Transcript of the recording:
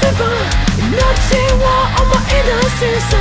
visible 泣きは思い出すさ